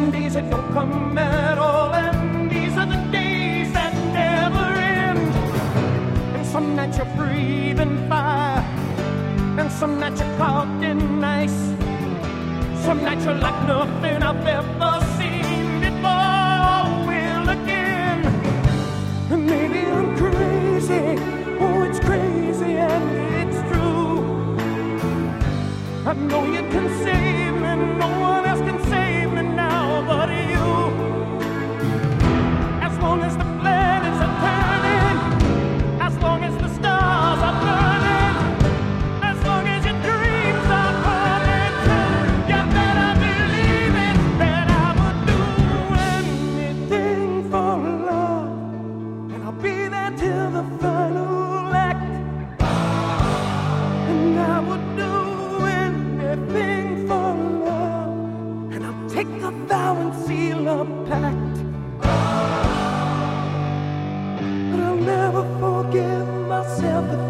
Some days that don't come at all, and these are the days that never end. And some nights you're breathing fire, and some nights you're caught in ice. Some nights you're like nothing I've ever seen before, will again. And maybe I'm crazy, oh, it's crazy and it's true. I know you can save me, no one else can. self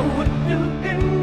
I would do anything.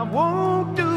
I won't do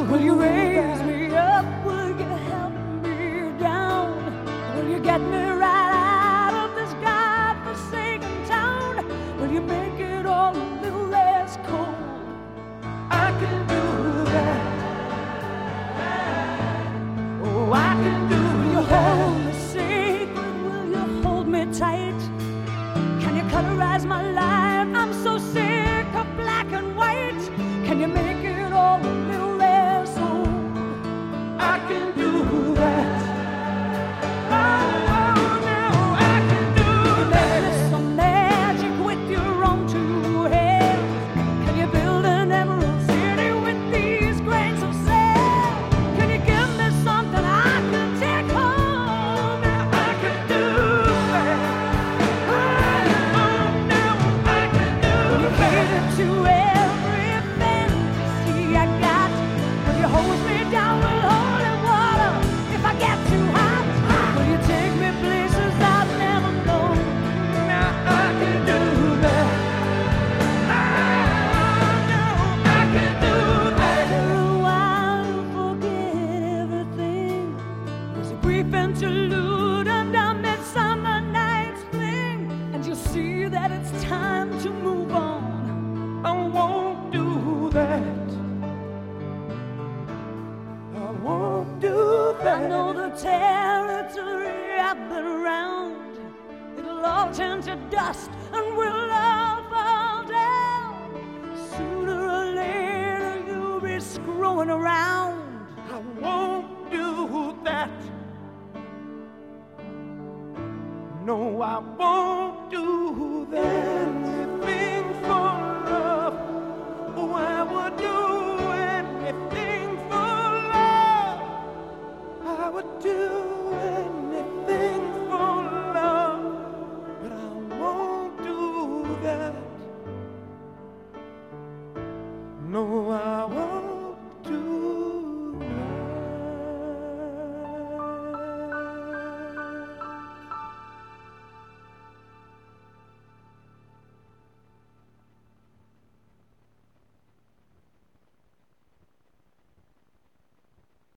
that. No, I won't do that.